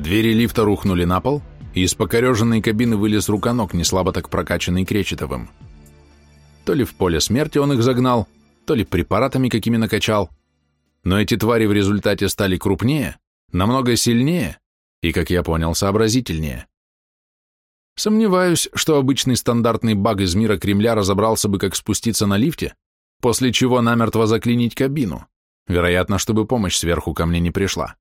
Двери лифта рухнули на пол, и из покореженной кабины вылез руконок, не слабо так прокачанный Кречетовым. То ли в поле смерти он их загнал, то ли препаратами какими накачал, но эти твари в результате стали крупнее, намного сильнее и, как я понял, сообразительнее. Сомневаюсь, что обычный стандартный баг из мира Кремля разобрался бы, как спуститься на лифте, после чего намертво заклинить кабину, вероятно, чтобы помощь сверху ко мне не пришла.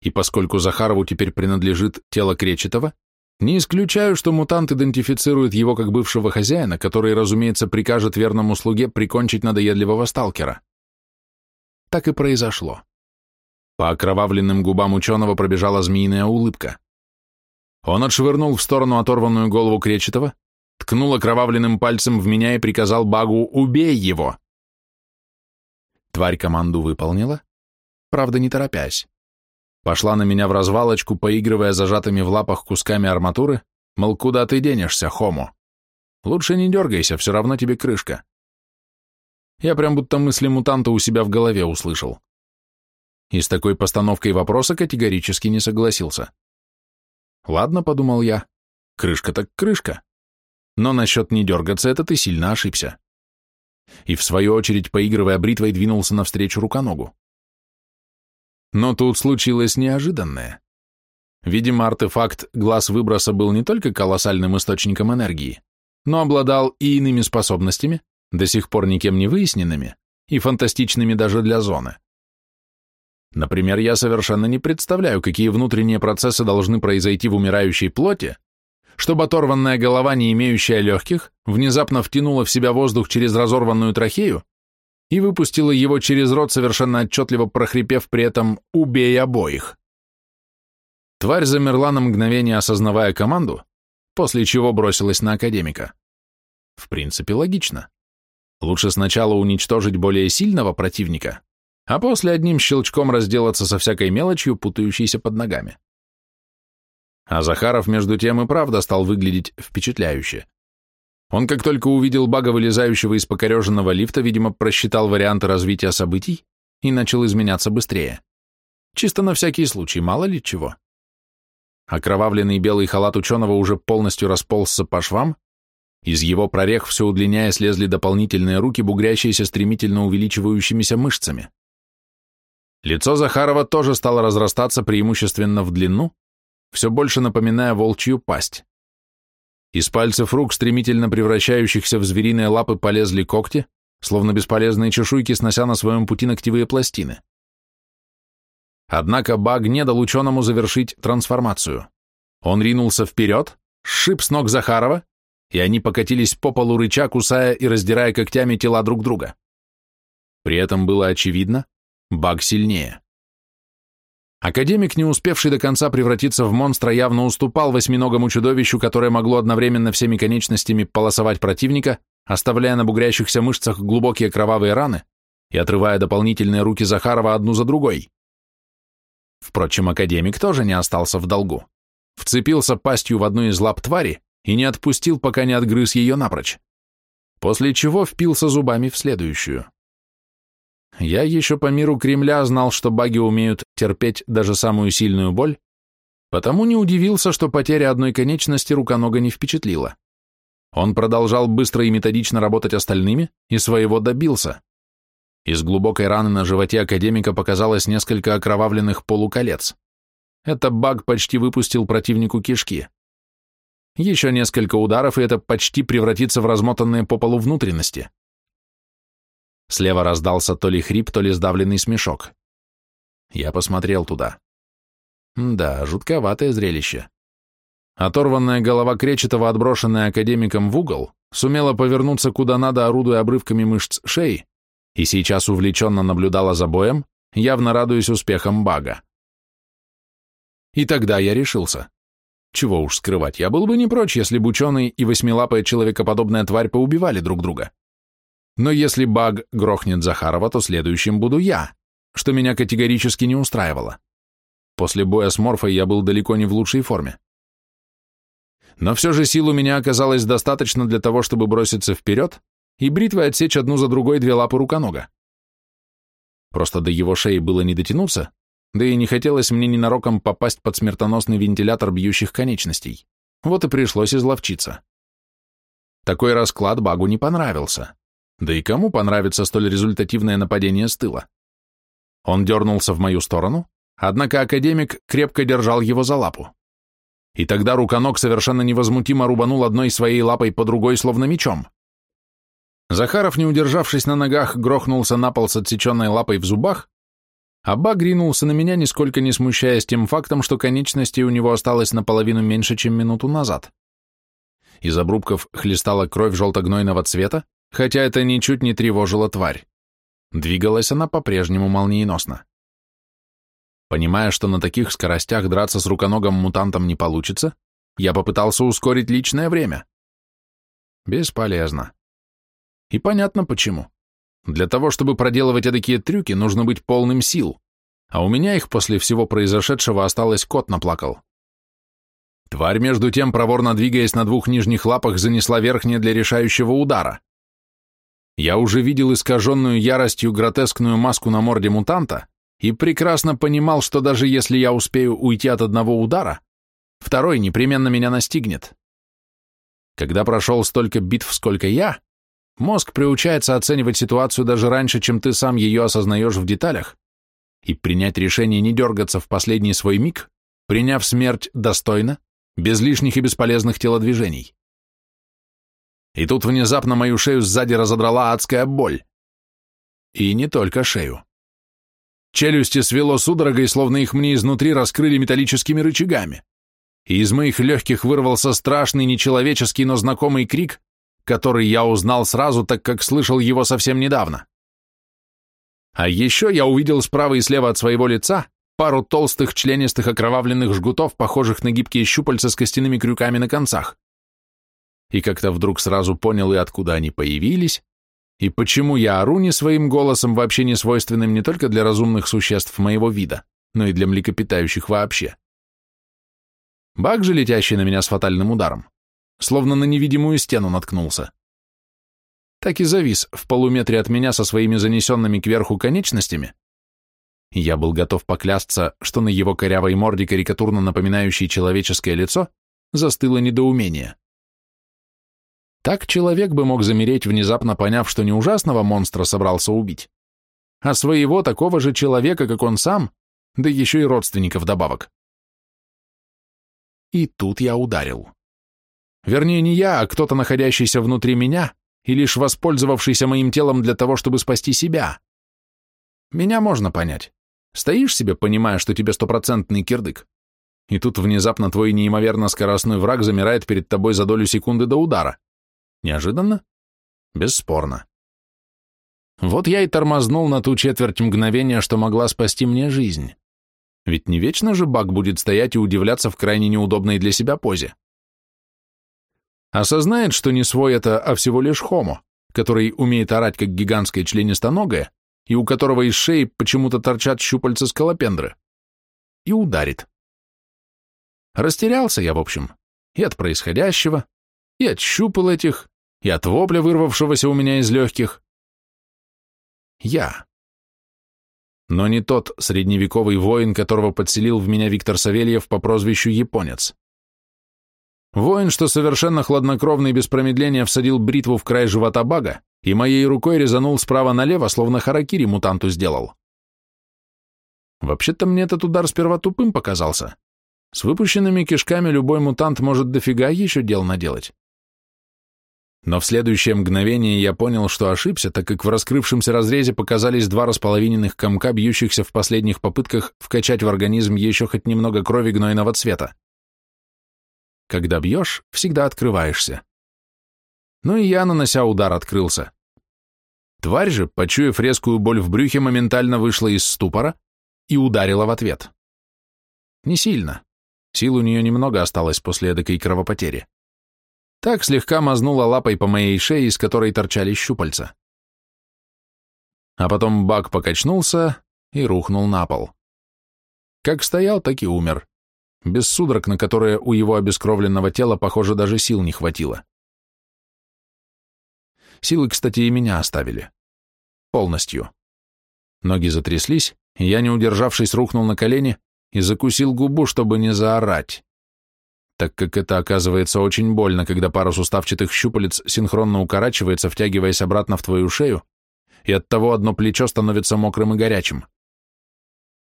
И поскольку Захарову теперь принадлежит тело Кречетова, не исключаю, что мутант идентифицирует его как бывшего хозяина, который, разумеется, прикажет верному слуге прикончить надоедливого сталкера. Так и произошло. По окровавленным губам ученого пробежала змеиная улыбка. Он отшвырнул в сторону оторванную голову Кречетова, ткнул окровавленным пальцем в меня и приказал Багу «Убей его!». Тварь команду выполнила, правда, не торопясь. Пошла на меня в развалочку, поигрывая зажатыми в лапах кусками арматуры, мол, куда ты денешься, Хому? Лучше не дергайся, все равно тебе крышка. Я прям будто мысли мутанта у себя в голове услышал. И с такой постановкой вопроса категорически не согласился. Ладно, подумал я, крышка так крышка. Но насчет не дергаться это ты сильно ошибся. И в свою очередь, поигрывая бритвой, двинулся навстречу руконогу. Но тут случилось неожиданное. Видимо, артефакт глаз выброса был не только колоссальным источником энергии, но обладал и иными способностями, до сих пор никем не выясненными, и фантастичными даже для зоны. Например, я совершенно не представляю, какие внутренние процессы должны произойти в умирающей плоти, чтобы оторванная голова, не имеющая легких, внезапно втянула в себя воздух через разорванную трахею и выпустила его через рот, совершенно отчетливо прохрипев при этом «убей обоих». Тварь замерла на мгновение, осознавая команду, после чего бросилась на академика. В принципе, логично. Лучше сначала уничтожить более сильного противника, а после одним щелчком разделаться со всякой мелочью, путающейся под ногами. А Захаров, между тем, и правда стал выглядеть впечатляюще. Он как только увидел бага, вылезающего из покореженного лифта, видимо, просчитал варианты развития событий и начал изменяться быстрее. Чисто на всякий случай, мало ли чего. Окровавленный белый халат ученого уже полностью расползся по швам, из его прорех все удлиняя слезли дополнительные руки, бугрящиеся стремительно увеличивающимися мышцами. Лицо Захарова тоже стало разрастаться преимущественно в длину, все больше напоминая волчью пасть. Из пальцев рук, стремительно превращающихся в звериные лапы, полезли когти, словно бесполезные чешуйки, снося на своем пути ногтевые пластины. Однако Баг не дал ученому завершить трансформацию. Он ринулся вперед, сшиб с ног Захарова, и они покатились по полу рыча, кусая и раздирая когтями тела друг друга. При этом было очевидно, Баг сильнее. Академик, не успевший до конца превратиться в монстра, явно уступал восьминогому чудовищу, которое могло одновременно всеми конечностями полосовать противника, оставляя на бугрящихся мышцах глубокие кровавые раны и отрывая дополнительные руки Захарова одну за другой. Впрочем, академик тоже не остался в долгу. Вцепился пастью в одну из лап твари и не отпустил, пока не отгрыз ее напрочь. После чего впился зубами в следующую. Я еще по миру Кремля знал, что баги умеют терпеть даже самую сильную боль, потому не удивился, что потеря одной конечности руконога не впечатлила. Он продолжал быстро и методично работать остальными и своего добился. Из глубокой раны на животе академика показалось несколько окровавленных полуколец. Это баг почти выпустил противнику кишки. Еще несколько ударов, и это почти превратится в размотанные по полу внутренности. Слева раздался то ли хрип, то ли сдавленный смешок. Я посмотрел туда. Да, жутковатое зрелище. Оторванная голова Кречетова, отброшенная академиком в угол, сумела повернуться куда надо, орудуя обрывками мышц шеи, и сейчас увлеченно наблюдала за боем, явно радуясь успехам бага. И тогда я решился. Чего уж скрывать, я был бы не прочь, если бы ученый и восьмилапая человекоподобная тварь поубивали друг друга. Но если баг грохнет Захарова, то следующим буду я, что меня категорически не устраивало. После боя с Морфой я был далеко не в лучшей форме. Но все же сил у меня оказалось достаточно для того, чтобы броситься вперед и бритвой отсечь одну за другой две лапы руконога. Просто до его шеи было не дотянуться, да и не хотелось мне ненароком попасть под смертоносный вентилятор бьющих конечностей. Вот и пришлось изловчиться. Такой расклад Багу не понравился. Да и кому понравится столь результативное нападение с тыла? Он дернулся в мою сторону, однако академик крепко держал его за лапу. И тогда руконок совершенно невозмутимо рубанул одной своей лапой по другой, словно мечом. Захаров, не удержавшись на ногах, грохнулся на пол с отсеченной лапой в зубах, а Баг ринулся на меня, нисколько не смущаясь тем фактом, что конечностей у него осталось наполовину меньше, чем минуту назад. Из обрубков хлестала кровь желто-гнойного цвета, хотя это ничуть не тревожило тварь. Двигалась она по-прежнему молниеносно. Понимая, что на таких скоростях драться с руконогом мутантом не получится, я попытался ускорить личное время. Бесполезно. И понятно почему. Для того, чтобы проделывать такие трюки, нужно быть полным сил, а у меня их после всего произошедшего осталось кот наплакал. Тварь, между тем, проворно двигаясь на двух нижних лапах, занесла верхние для решающего удара. Я уже видел искаженную яростью гротескную маску на морде мутанта и прекрасно понимал, что даже если я успею уйти от одного удара, второй непременно меня настигнет. Когда прошел столько битв, сколько я, Мозг приучается оценивать ситуацию даже раньше, чем ты сам ее осознаешь в деталях, и принять решение не дергаться в последний свой миг, приняв смерть достойно, без лишних и бесполезных телодвижений. И тут внезапно мою шею сзади разодрала адская боль. И не только шею. Челюсти свело судорогой, словно их мне изнутри раскрыли металлическими рычагами. И из моих легких вырвался страшный, нечеловеческий, но знакомый крик, который я узнал сразу, так как слышал его совсем недавно. А еще я увидел справа и слева от своего лица пару толстых членистых окровавленных жгутов, похожих на гибкие щупальца с костяными крюками на концах. И как-то вдруг сразу понял и откуда они появились, и почему я ору не своим голосом, вообще не свойственным не только для разумных существ моего вида, но и для млекопитающих вообще. Баг же, летящий на меня с фатальным ударом, словно на невидимую стену наткнулся. Так и завис в полуметре от меня со своими занесенными кверху конечностями. Я был готов поклясться, что на его корявой морде, карикатурно напоминающей человеческое лицо, застыло недоумение. Так человек бы мог замереть, внезапно поняв, что не ужасного монстра собрался убить, а своего такого же человека, как он сам, да еще и родственников добавок. И тут я ударил. Вернее, не я, а кто-то, находящийся внутри меня и лишь воспользовавшийся моим телом для того, чтобы спасти себя. Меня можно понять. Стоишь себе, понимая, что тебе стопроцентный кирдык, и тут внезапно твой неимоверно скоростной враг замирает перед тобой за долю секунды до удара. Неожиданно? Бесспорно. Вот я и тормознул на ту четверть мгновения, что могла спасти мне жизнь. Ведь не вечно же Бак будет стоять и удивляться в крайне неудобной для себя позе. Осознает, что не свой это, а всего лишь хомо, который умеет орать как гигантское членистоногое, и у которого из шеи почему-то торчат щупальца скалопендры. И ударит. Растерялся я, в общем, и от происходящего, и от щупал этих, и от вопля, вырвавшегося у меня из легких. Я. Но не тот средневековый воин, которого подселил в меня Виктор Савельев по прозвищу Японец. Воин, что совершенно хладнокровно и без промедления всадил бритву в край живота бага и моей рукой резанул справа налево, словно харакири мутанту сделал. Вообще-то мне этот удар сперва тупым показался. С выпущенными кишками любой мутант может дофига еще дел наделать. Но в следующее мгновение я понял, что ошибся, так как в раскрывшемся разрезе показались два располовиненных комка, бьющихся в последних попытках вкачать в организм еще хоть немного крови гнойного цвета. Когда бьешь, всегда открываешься. Ну и я, нанося удар, открылся. Тварь же, почуяв резкую боль в брюхе, моментально вышла из ступора и ударила в ответ. Не сильно. Сил у нее немного осталось после эдакой кровопотери. Так слегка мазнула лапой по моей шее, из которой торчали щупальца. А потом Бак покачнулся и рухнул на пол. Как стоял, так и умер без судорог, на которые у его обескровленного тела, похоже, даже сил не хватило. Силы, кстати, и меня оставили. Полностью. Ноги затряслись, Я, не удержавшись, рухнул на колени и закусил губу, чтобы не заорать, так как это оказывается очень больно, когда пара суставчатых щупалец синхронно укорачивается, втягиваясь обратно в твою шею, и оттого одно плечо становится мокрым и горячим.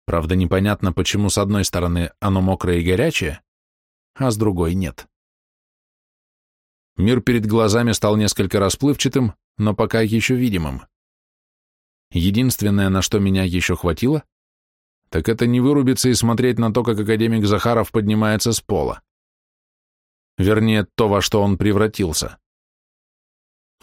Правда, непонятно, почему с одной стороны оно мокрое и горячее, а с другой нет. Мир перед глазами стал несколько расплывчатым, но пока еще видимым. Единственное, на что меня еще хватило, так это не вырубиться и смотреть на то, как академик Захаров поднимается с пола. Вернее, то, во что он превратился.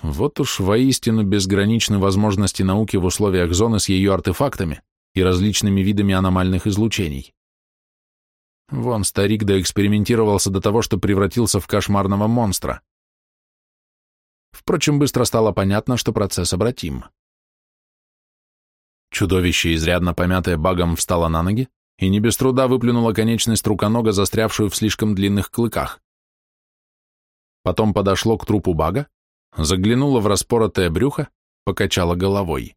Вот уж воистину безграничны возможности науки в условиях зоны с ее артефактами и различными видами аномальных излучений. Вон старик доэкспериментировался до того, что превратился в кошмарного монстра. Впрочем, быстро стало понятно, что процесс обратим. Чудовище, изрядно помятое багом, встало на ноги и не без труда выплюнуло конечность руконога, застрявшую в слишком длинных клыках. Потом подошло к трупу бага, заглянуло в распоротое брюхо, покачало головой.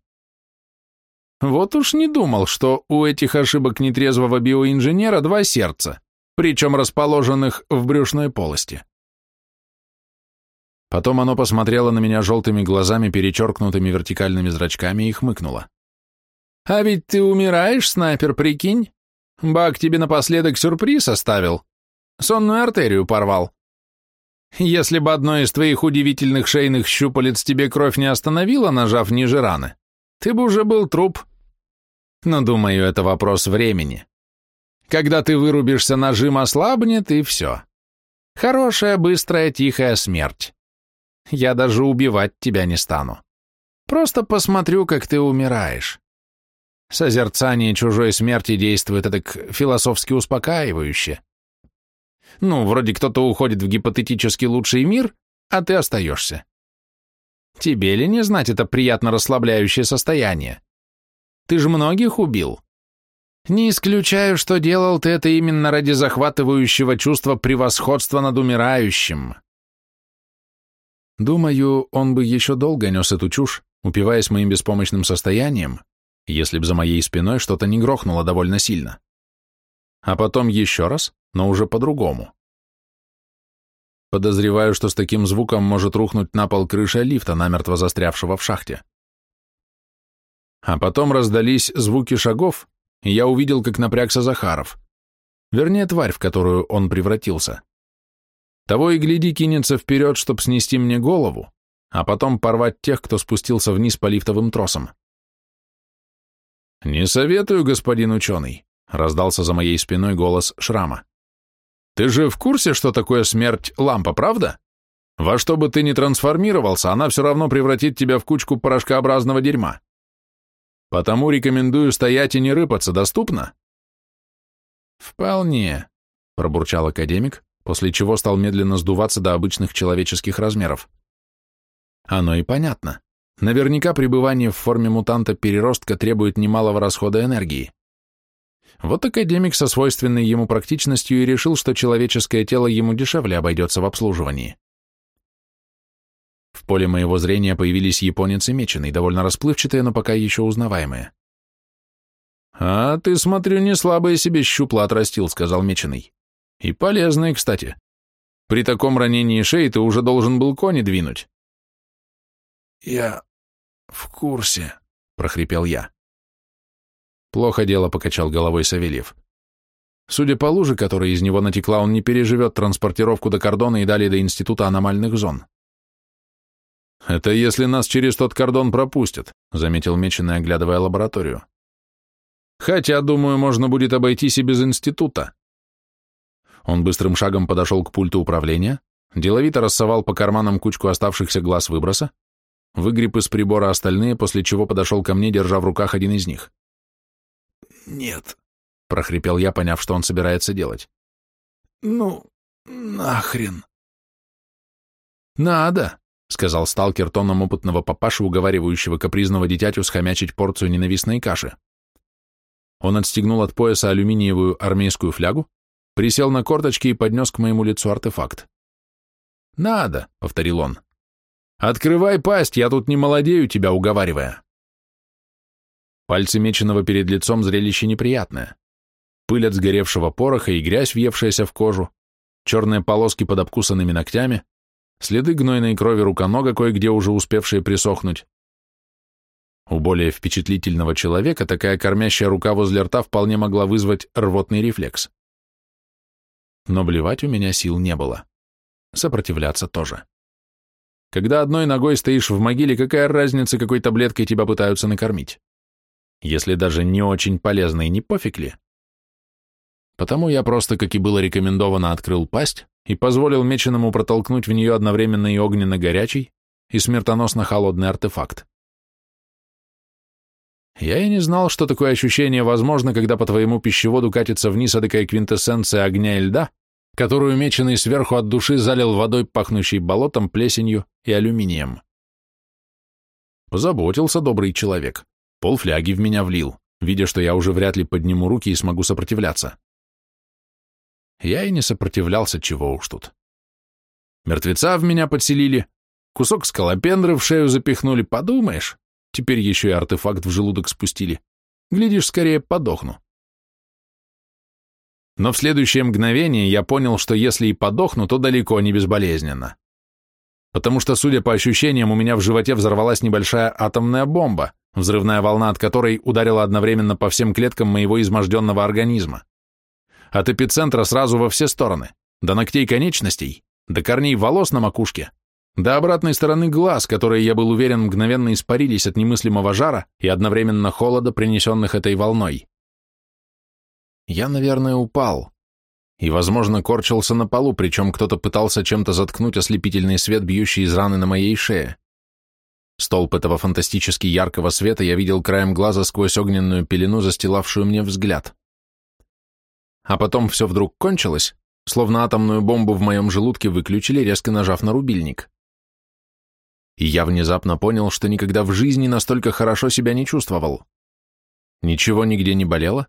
Вот уж не думал, что у этих ошибок нетрезвого биоинженера два сердца, причем расположенных в брюшной полости. Потом оно посмотрело на меня желтыми глазами, перечеркнутыми вертикальными зрачками, и хмыкнуло. «А ведь ты умираешь, снайпер, прикинь? Баг тебе напоследок сюрприз оставил. Сонную артерию порвал. Если бы одно из твоих удивительных шейных щупалец тебе кровь не остановила, нажав ниже раны, ты бы уже был труп. Но, думаю, это вопрос времени. Когда ты вырубишься, нажим ослабнет, и все. Хорошая, быстрая, тихая смерть. Я даже убивать тебя не стану. Просто посмотрю, как ты умираешь. Созерцание чужой смерти действует так философски успокаивающе. Ну, вроде кто-то уходит в гипотетически лучший мир, а ты остаешься. Тебе ли не знать это приятно расслабляющее состояние? Ты же многих убил. Не исключаю, что делал ты это именно ради захватывающего чувства превосходства над умирающим. Думаю, он бы еще долго нес эту чушь, упиваясь моим беспомощным состоянием, если б за моей спиной что-то не грохнуло довольно сильно. А потом еще раз, но уже по-другому. Подозреваю, что с таким звуком может рухнуть на пол крыша лифта, намертво застрявшего в шахте. А потом раздались звуки шагов, и я увидел, как напрягся Захаров. Вернее, тварь, в которую он превратился. Того и гляди кинется вперед, чтобы снести мне голову, а потом порвать тех, кто спустился вниз по лифтовым тросам. «Не советую, господин ученый», — раздался за моей спиной голос Шрама. «Ты же в курсе, что такое смерть лампа, правда? Во что бы ты ни трансформировался, она все равно превратит тебя в кучку порошкообразного дерьма. Потому рекомендую стоять и не рыпаться, доступно?» «Вполне», — пробурчал академик, после чего стал медленно сдуваться до обычных человеческих размеров. Оно и понятно. Наверняка пребывание в форме мутанта-переростка требует немалого расхода энергии. Вот академик со свойственной ему практичностью и решил, что человеческое тело ему дешевле обойдется в обслуживании. В поле моего зрения появились японец и меченый, довольно расплывчатые, но пока еще узнаваемые. «А ты, смотрю, не слабое себе щупла отрастил», — сказал меченый. «И полезные, кстати. При таком ранении шеи ты уже должен был кони двинуть». «Я «В курсе», — прохрипел я. «Плохо дело», — покачал головой Савельев. «Судя по луже, которая из него натекла, он не переживет транспортировку до кордона и далее до Института аномальных зон». «Это если нас через тот кордон пропустят», — заметил Меченый, оглядывая лабораторию. «Хотя, думаю, можно будет обойтись и без института». Он быстрым шагом подошел к пульту управления, деловито рассовал по карманам кучку оставшихся глаз выброса, выгреб из прибора остальные, после чего подошел ко мне, держа в руках один из них. «Нет», — прохрипел я, поняв, что он собирается делать. «Ну, нахрен». «Надо», — сказал сталкер тоном опытного папаши, уговаривающего капризного дитятю схомячить порцию ненавистной каши. Он отстегнул от пояса алюминиевую армейскую флягу, присел на корточки и поднес к моему лицу артефакт. «Надо», — повторил он. «Открывай пасть, я тут не молодею тебя уговаривая». Пальцы меченого перед лицом зрелище неприятное. Пыль от сгоревшего пороха и грязь, въевшаяся в кожу, черные полоски под обкусанными ногтями, следы гнойной крови руконога, кое-где уже успевшие присохнуть. У более впечатлительного человека такая кормящая рука возле рта вполне могла вызвать рвотный рефлекс. Но блевать у меня сил не было. Сопротивляться тоже. Когда одной ногой стоишь в могиле, какая разница, какой таблеткой тебя пытаются накормить? Если даже не очень полезной, не пофиг ли? Потому я просто, как и было рекомендовано, открыл пасть и позволил меченому протолкнуть в нее одновременно и огненно-горячий, и смертоносно-холодный артефакт. Я и не знал, что такое ощущение возможно, когда по твоему пищеводу катится вниз адыкая квинтэссенция огня и льда, которую меченый сверху от души залил водой, пахнущей болотом, плесенью и алюминием. Позаботился добрый человек. Полфляги в меня влил, видя, что я уже вряд ли подниму руки и смогу сопротивляться. Я и не сопротивлялся, чего уж тут. Мертвеца в меня подселили, кусок скалопендры в шею запихнули, подумаешь, теперь еще и артефакт в желудок спустили. Глядишь, скорее подохну. Но в следующее мгновение я понял, что если и подохну, то далеко не безболезненно. Потому что, судя по ощущениям, у меня в животе взорвалась небольшая атомная бомба, взрывная волна от которой ударила одновременно по всем клеткам моего изможденного организма от эпицентра сразу во все стороны, до ногтей конечностей, до корней волос на макушке, до обратной стороны глаз, которые, я был уверен, мгновенно испарились от немыслимого жара и одновременно холода, принесенных этой волной. Я, наверное, упал и, возможно, корчился на полу, причем кто-то пытался чем-то заткнуть ослепительный свет, бьющий из раны на моей шее. Столб этого фантастически яркого света я видел краем глаза сквозь огненную пелену, застилавшую мне взгляд. А потом все вдруг кончилось, словно атомную бомбу в моем желудке выключили, резко нажав на рубильник. И я внезапно понял, что никогда в жизни настолько хорошо себя не чувствовал. Ничего нигде не болело,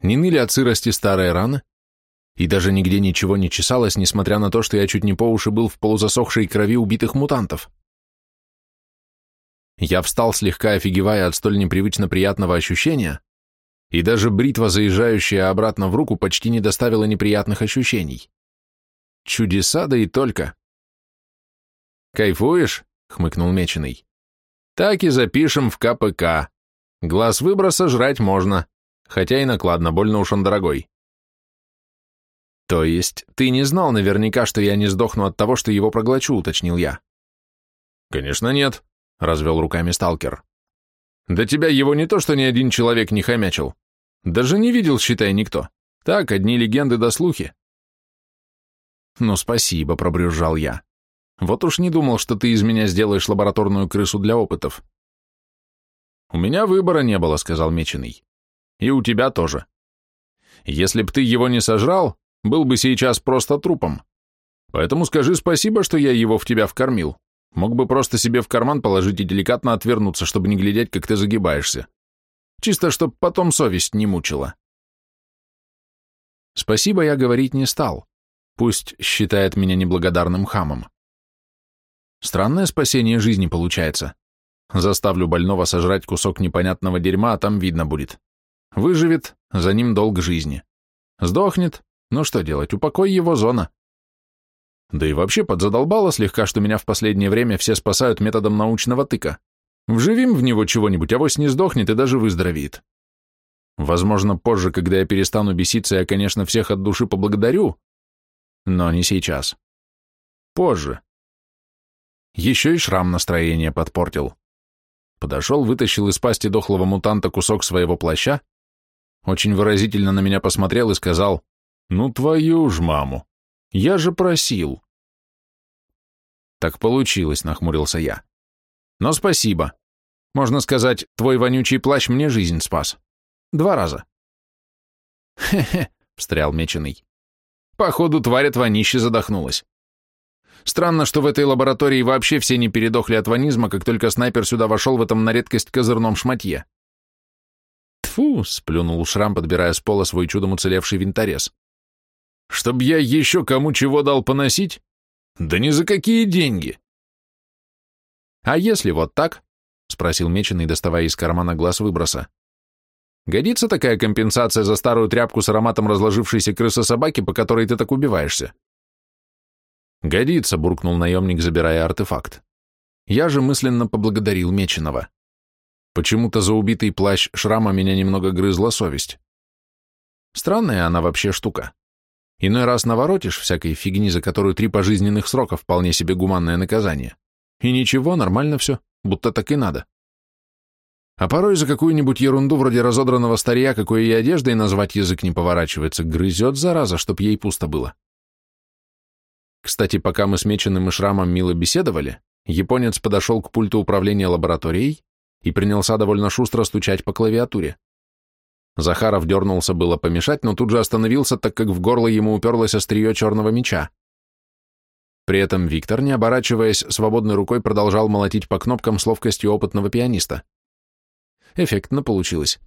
не ныли от сырости старые раны, и даже нигде ничего не чесалось, несмотря на то, что я чуть не по уши был в полузасохшей крови убитых мутантов. Я встал, слегка офигевая от столь непривычно приятного ощущения, и даже бритва, заезжающая обратно в руку, почти не доставила неприятных ощущений. Чудеса, да и только. «Кайфуешь?» — хмыкнул Меченый. «Так и запишем в КПК. Глаз выброса жрать можно, хотя и накладно, больно уж он дорогой». «То есть ты не знал наверняка, что я не сдохну от того, что его проглочу», — уточнил я. «Конечно нет», — развел руками сталкер. Да тебя его не то, что ни один человек не хомячил. Даже не видел, считай, никто. Так, одни легенды да слухи. Ну, спасибо, пробрюзжал я. Вот уж не думал, что ты из меня сделаешь лабораторную крысу для опытов. У меня выбора не было, сказал Меченый. И у тебя тоже. Если б ты его не сожрал, был бы сейчас просто трупом. Поэтому скажи спасибо, что я его в тебя вкормил. Мог бы просто себе в карман положить и деликатно отвернуться, чтобы не глядеть, как ты загибаешься. Чисто, чтоб потом совесть не мучила. Спасибо я говорить не стал. Пусть считает меня неблагодарным хамом. Странное спасение жизни получается. Заставлю больного сожрать кусок непонятного дерьма, а там видно будет. Выживет, за ним долг жизни. Сдохнет, ну что делать, упокой его зона. Да и вообще подзадолбало слегка, что меня в последнее время все спасают методом научного тыка. Вживим в него чего-нибудь, авось не сдохнет и даже выздоровеет. Возможно, позже, когда я перестану беситься, я, конечно, всех от души поблагодарю, но не сейчас. Позже. Еще и шрам настроение подпортил. Подошел, вытащил из пасти дохлого мутанта кусок своего плаща, очень выразительно на меня посмотрел и сказал, «Ну твою ж маму! Я же просил. Так получилось, нахмурился я. Но спасибо. Можно сказать, твой вонючий плащ мне жизнь спас. Два раза. Хе-хе, встрял меченый. Походу, тварь от вонища задохнулась. Странно, что в этой лаборатории вообще все не передохли от ванизма, как только снайпер сюда вошел в этом на редкость козырном шматье. Тфу, сплюнул Шрам, подбирая с пола свой чудом уцелевший винторез. Чтоб я еще кому чего дал поносить? Да ни за какие деньги. А если вот так? Спросил Меченый, доставая из кармана глаз выброса. Годится такая компенсация за старую тряпку с ароматом разложившейся крысы собаки, по которой ты так убиваешься? Годится, буркнул наемник, забирая артефакт. Я же мысленно поблагодарил Меченого. Почему-то за убитый плащ шрама меня немного грызла совесть. Странная она вообще штука. Иной раз наворотишь всякой фигни, за которую три пожизненных срока вполне себе гуманное наказание. И ничего, нормально все, будто так и надо. А порой за какую-нибудь ерунду вроде разодранного старья, какой и одеждой назвать язык не поворачивается, грызет зараза, чтоб ей пусто было. Кстати, пока мы с Меченым и Шрамом мило беседовали, японец подошел к пульту управления лабораторией и принялся довольно шустро стучать по клавиатуре. Захаров дернулся было помешать, но тут же остановился, так как в горло ему уперлось острие черного меча. При этом Виктор, не оборачиваясь, свободной рукой продолжал молотить по кнопкам с ловкостью опытного пианиста. Эффектно получилось.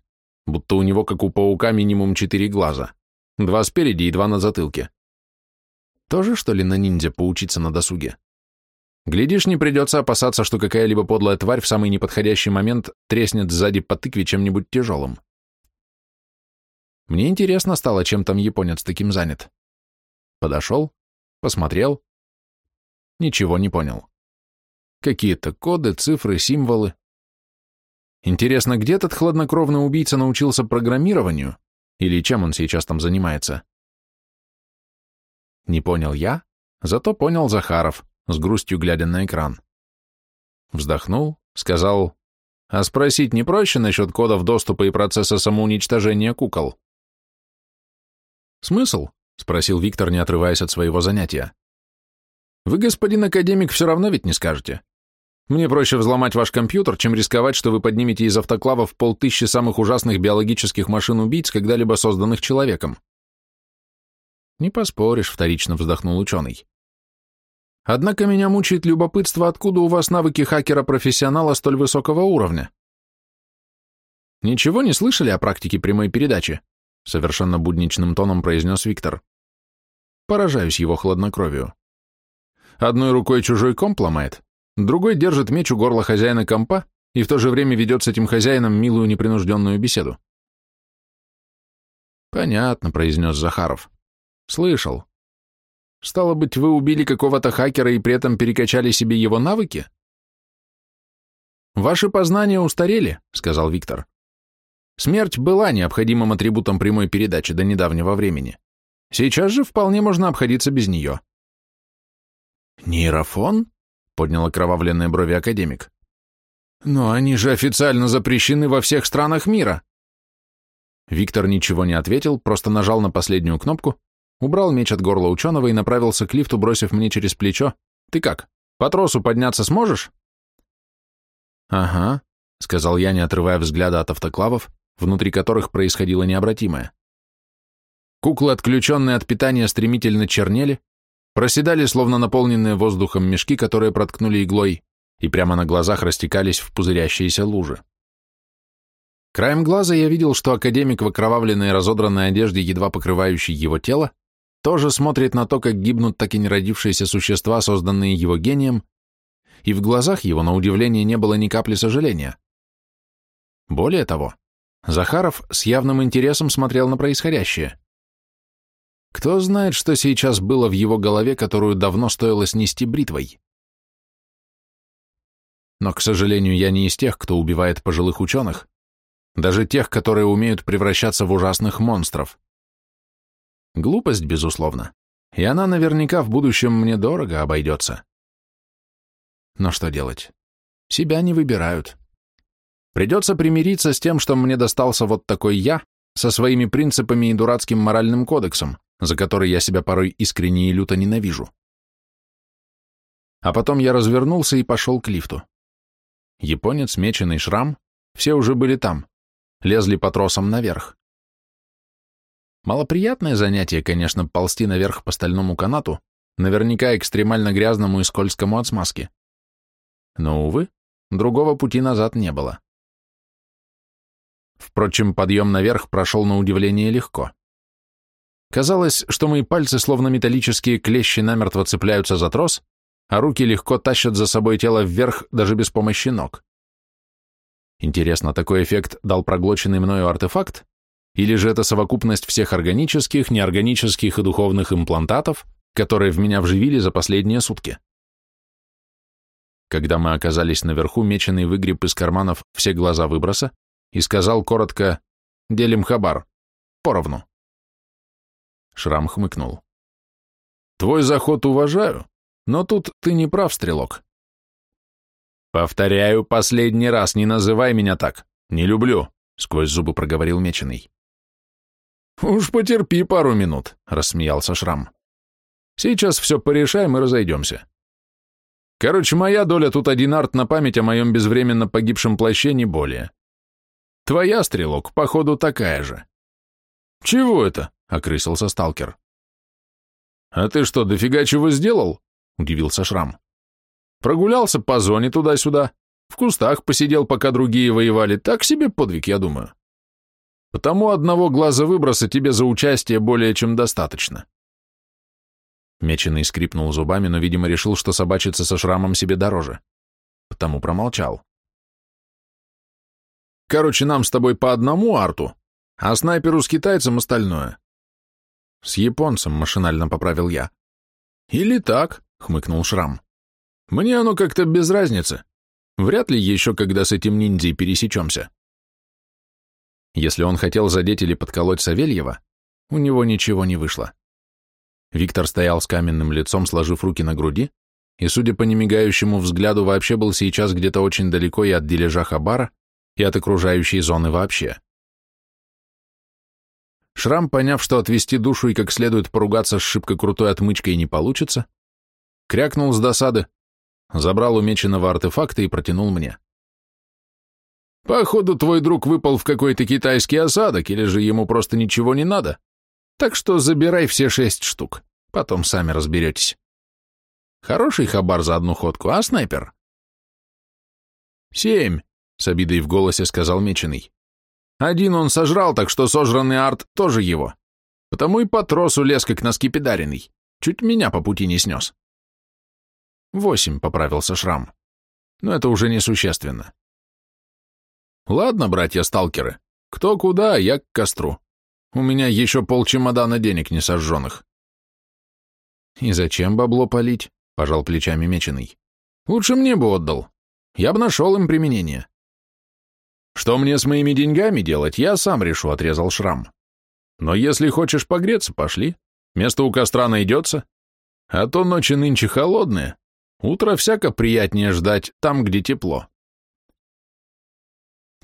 Будто у него, как у паука, минимум четыре глаза. Два спереди и два на затылке. Тоже, что ли, на ниндзя поучиться на досуге? Глядишь, не придется опасаться, что какая-либо подлая тварь в самый неподходящий момент треснет сзади по тыкве чем-нибудь тяжелым. Мне интересно стало, чем там японец таким занят. Подошел, посмотрел. Ничего не понял. Какие-то коды, цифры, символы. Интересно, где этот хладнокровный убийца научился программированию? Или чем он сейчас там занимается? Не понял я, зато понял Захаров, с грустью глядя на экран. Вздохнул, сказал, а спросить не проще насчет кодов доступа и процесса самоуничтожения кукол? Смысл? Спросил Виктор, не отрываясь от своего занятия. Вы, господин академик, все равно ведь не скажете. Мне проще взломать ваш компьютер, чем рисковать, что вы поднимете из автоклавов полтыщи самых ужасных биологических машин-убийц, когда-либо созданных человеком. Не поспоришь, вторично вздохнул ученый. Однако меня мучает любопытство, откуда у вас навыки хакера-профессионала столь высокого уровня. Ничего не слышали о практике прямой передачи? Совершенно будничным тоном произнес Виктор. Поражаюсь его хладнокровию. Одной рукой чужой комп ломает, Другой держит меч у горла хозяина компа и в то же время ведет с этим хозяином милую непринужденную беседу. «Понятно», — произнес Захаров. «Слышал. Стало быть, вы убили какого-то хакера и при этом перекачали себе его навыки?» «Ваши познания устарели», — сказал Виктор. «Смерть была необходимым атрибутом прямой передачи до недавнего времени. Сейчас же вполне можно обходиться без нее». «Нейрофон?» поднял окровавленные брови академик. Но они же официально запрещены во всех странах мира. Виктор ничего не ответил, просто нажал на последнюю кнопку, убрал меч от горла ученого и направился к лифту, бросив мне через плечо. «Ты как, по тросу подняться сможешь?» «Ага», — сказал я, не отрывая взгляда от автоклавов, внутри которых происходило необратимое. Куклы, отключенные от питания, стремительно чернели, проседали, словно наполненные воздухом мешки, которые проткнули иглой, и прямо на глазах растекались в пузырящиеся лужи. Краем глаза я видел, что академик в окровавленной разодранной одежде, едва покрывающей его тело, тоже смотрит на то, как гибнут так и не родившиеся существа, созданные его гением, и в глазах его, на удивление, не было ни капли сожаления. Более того, Захаров с явным интересом смотрел на происходящее. Кто знает, что сейчас было в его голове, которую давно стоило снести бритвой? Но, к сожалению, я не из тех, кто убивает пожилых ученых, даже тех, которые умеют превращаться в ужасных монстров. Глупость, безусловно, и она наверняка в будущем мне дорого обойдется. Но что делать? Себя не выбирают. Придется примириться с тем, что мне достался вот такой я, со своими принципами и дурацким моральным кодексом за который я себя порой искренне и люто ненавижу. А потом я развернулся и пошел к лифту. Японец, меченый шрам, все уже были там, лезли по тросам наверх. Малоприятное занятие, конечно, ползти наверх по стальному канату, наверняка экстремально грязному и скользкому от смазки. Но, увы, другого пути назад не было. Впрочем, подъем наверх прошел на удивление легко. Казалось, что мои пальцы, словно металлические клещи, намертво цепляются за трос, а руки легко тащат за собой тело вверх даже без помощи ног. Интересно, такой эффект дал проглоченный мною артефакт? Или же это совокупность всех органических, неорганических и духовных имплантатов, которые в меня вживили за последние сутки? Когда мы оказались наверху, меченый выгреб из карманов все глаза выброса и сказал коротко «Делим хабар. Поровну». Шрам хмыкнул. «Твой заход уважаю, но тут ты не прав, стрелок. Повторяю последний раз, не называй меня так. Не люблю, сквозь зубы проговорил меченый. Уж потерпи пару минут, рассмеялся Шрам. Сейчас все порешаем и разойдемся. Короче, моя доля тут один арт на память о моем безвременно погибшем плаще не более. Твоя, стрелок, походу, такая же. Чего это? — окрысился сталкер. «А ты что, дофига чего сделал?» — удивился Шрам. Прогулялся по зоне туда-сюда, в кустах посидел, пока другие воевали. Так себе подвиг, я думаю. Потому одного глаза выброса тебе за участие более чем достаточно. Меченый скрипнул зубами, но, видимо, решил, что собачиться со шрамом себе дороже. Потому промолчал. Короче, нам с тобой по одному арту, а снайперу с китайцем остальное. С японцем, машинально поправил я. Или так, хмыкнул Шрам. Мне оно как-то без разницы. Вряд ли еще когда с этим ниндзей пересечемся. Если он хотел задеть или подколоть Савельева, у него ничего не вышло. Виктор стоял с каменным лицом, сложив руки на груди, и, судя по немигающему взгляду, вообще был сейчас где-то очень далеко и от дележа Хабара, и от окружающей зоны вообще. Шрам, поняв, что отвести душу и как следует поругаться с шибко крутой отмычкой не получится, крякнул с досады, забрал умеченного артефакта и протянул мне. «Походу, твой друг выпал в какой-то китайский осадок, или же ему просто ничего не надо. Так что забирай все шесть штук, потом сами разберетесь. Хороший хабар за одну ходку, а, снайпер?» «Семь», — с обидой в голосе сказал Меченый. «Один он сожрал, так что сожранный арт тоже его. Потому и по тросу лез, как на скипидаренный. Чуть меня по пути не снес». Восемь, поправился Шрам. Но это уже несущественно. Ладно, братья-сталкеры, кто куда, я к костру. У меня еще полчемодана денег не сожженных. И зачем бабло палить? Пожал плечами меченый. Лучше мне бы отдал. Я бы нашел им применение. Что мне с моими деньгами делать, я сам решу, отрезал Шрам. Но если хочешь погреться, пошли. Место у костра найдется. А то ночи нынче холодные, Утро всяко приятнее ждать там, где тепло.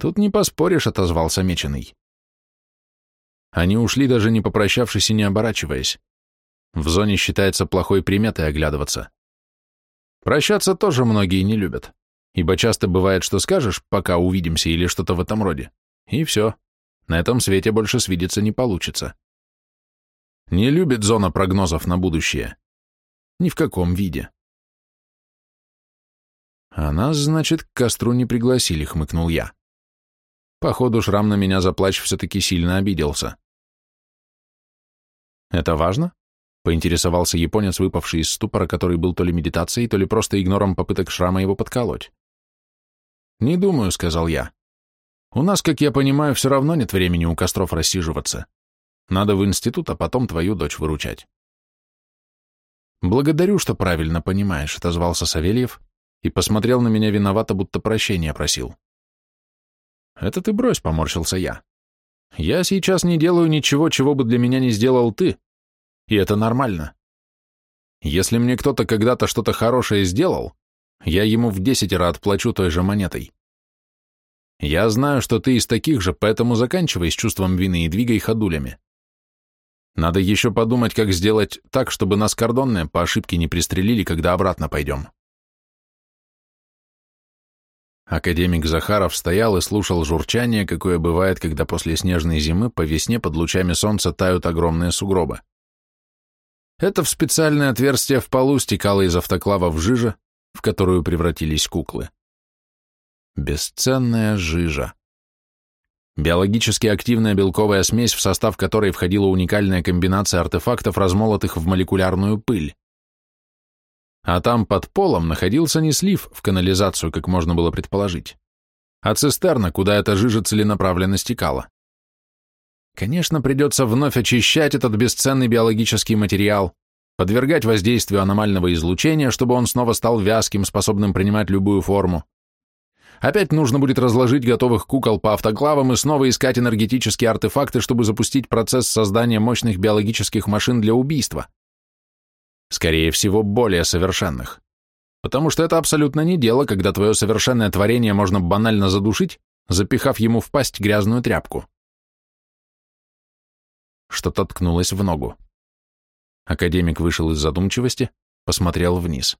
Тут не поспоришь, отозвался Меченый. Они ушли, даже не попрощавшись и не оборачиваясь. В зоне считается плохой приметой оглядываться. Прощаться тоже многие не любят, ибо часто бывает, что скажешь «пока увидимся» или что-то в этом роде, и все, на этом свете больше свидеться не получится. Не любит зона прогнозов на будущее. Ни в каком виде. «А нас, значит, к костру не пригласили», — хмыкнул я. Походу, шрам на меня за плач все-таки сильно обиделся. «Это важно?» — поинтересовался японец, выпавший из ступора, который был то ли медитацией, то ли просто игнором попыток шрама его подколоть. «Не думаю», — сказал я. «У нас, как я понимаю, все равно нет времени у костров рассиживаться. Надо в институт, а потом твою дочь выручать». «Благодарю, что правильно понимаешь», — отозвался Савельев, и посмотрел на меня виновато, будто прощения просил. «Это ты брось», — поморщился я. «Я сейчас не делаю ничего, чего бы для меня не сделал ты, и это нормально. Если мне кто-то когда-то что-то хорошее сделал, я ему в десятеро отплачу той же монетой. Я знаю, что ты из таких же, поэтому заканчивай с чувством вины и двигай ходулями. Надо еще подумать, как сделать так, чтобы нас кордонные по ошибке не пристрелили, когда обратно пойдем. Академик Захаров стоял и слушал журчание, какое бывает, когда после снежной зимы по весне под лучами солнца тают огромные сугробы. Это в специальное отверстие в полу стекало из автоклава в жижа, в которую превратились куклы. Бесценная жижа. Биологически активная белковая смесь, в состав которой входила уникальная комбинация артефактов, размолотых в молекулярную пыль. А там под полом находился не слив в канализацию, как можно было предположить, а цистерна, куда эта жижа целенаправленно стекала. Конечно, придется вновь очищать этот бесценный биологический материал, подвергать воздействию аномального излучения, чтобы он снова стал вязким, способным принимать любую форму. Опять нужно будет разложить готовых кукол по автоклавам и снова искать энергетические артефакты, чтобы запустить процесс создания мощных биологических машин для убийства. Скорее всего, более совершенных. Потому что это абсолютно не дело, когда твое совершенное творение можно банально задушить, запихав ему в пасть грязную тряпку. Что-то ткнулось в ногу. Академик вышел из задумчивости, посмотрел вниз.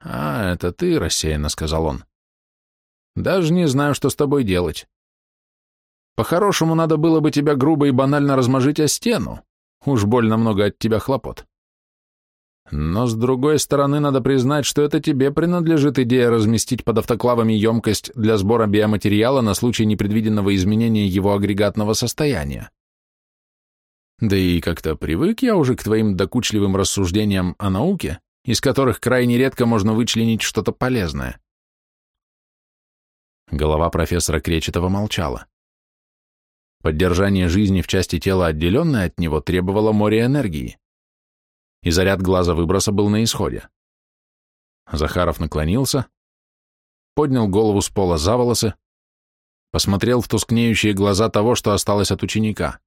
«А, это ты, — рассеянно сказал он. Даже не знаю, что с тобой делать. По-хорошему, надо было бы тебя грубо и банально размажить о стену. Уж больно много от тебя хлопот. Но, с другой стороны, надо признать, что это тебе принадлежит идея разместить под автоклавами емкость для сбора биоматериала на случай непредвиденного изменения его агрегатного состояния. Да и как-то привык я уже к твоим докучливым рассуждениям о науке, из которых крайне редко можно вычленить что-то полезное. Голова профессора Кречетова молчала. Поддержание жизни в части тела, отделенной от него, требовало моря энергии. И заряд глаза выброса был на исходе. Захаров наклонился, поднял голову с пола за волосы, посмотрел в тускнеющие глаза того, что осталось от ученика.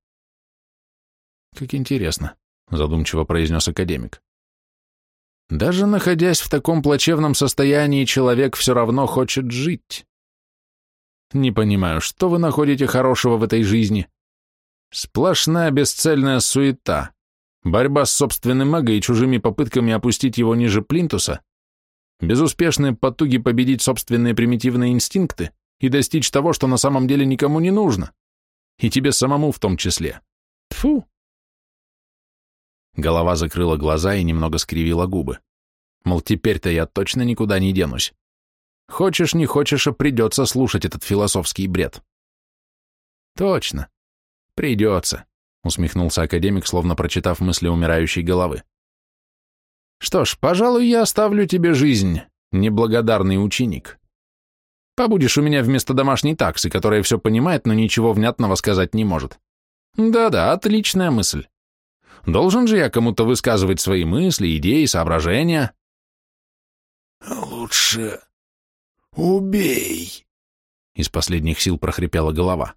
«Как интересно», — задумчиво произнес академик. «Даже находясь в таком плачевном состоянии, человек все равно хочет жить. Не понимаю, что вы находите хорошего в этой жизни? Сплошная бесцельная суета, борьба с собственным эго и чужими попытками опустить его ниже плинтуса, безуспешные потуги победить собственные примитивные инстинкты и достичь того, что на самом деле никому не нужно, и тебе самому в том числе. Тфу. Голова закрыла глаза и немного скривила губы. Мол, теперь-то я точно никуда не денусь. Хочешь, не хочешь, а придется слушать этот философский бред. Точно. Придется, усмехнулся академик, словно прочитав мысли умирающей головы. Что ж, пожалуй, я оставлю тебе жизнь, неблагодарный ученик. Побудешь у меня вместо домашней таксы, которая все понимает, но ничего внятного сказать не может. Да-да, отличная мысль. Должен же я кому-то высказывать свои мысли, идеи, соображения. Лучше «Убей!» — из последних сил прохрипела голова.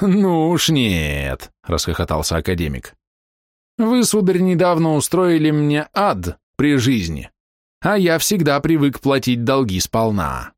«Ну уж нет!» — расхохотался академик. «Вы, сударь, недавно устроили мне ад при жизни, а я всегда привык платить долги сполна.